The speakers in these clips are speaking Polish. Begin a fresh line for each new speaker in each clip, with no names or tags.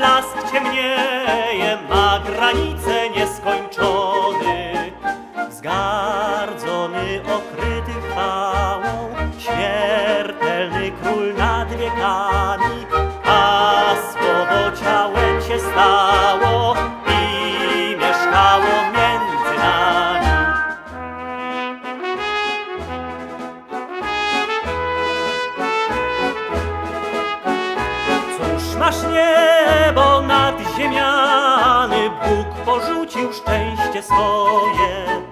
blask ciemnieje, ma granice nieskończony. Zgardzony, okryty chwałą, śmiertelny król nad wiekami, a słowo ciałem się stało. Masz niebo nad ziemiany, Bóg porzucił szczęście swoje.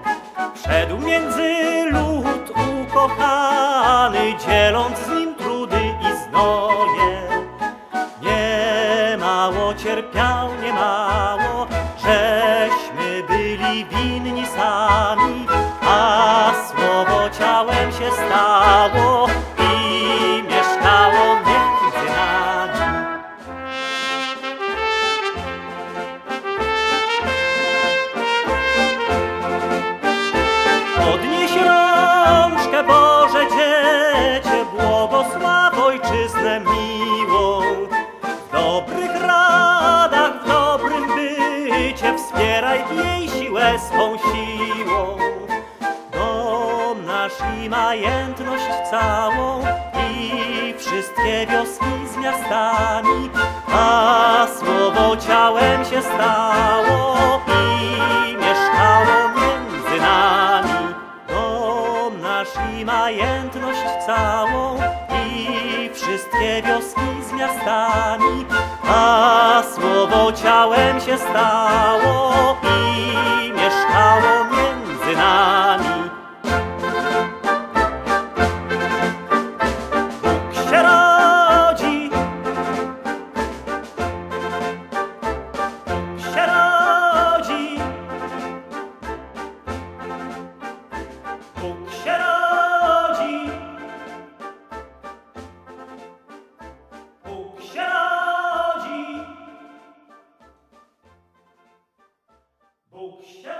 Wszedł między lud ukochany, dzieląc z nim trudy i znoje. Nie mało cierpiał, nie mało, żeśmy byli winni sami, a słowo ciałem się stało swą siłą. Dom nasz i majętność całą i wszystkie wioski z miastami, a słowo ciałem się stało i mieszkało między nami. Dom nasz i majętność całą i wszystkie wioski z miastami, a słowo ciałem się stało rodzi, Bóg się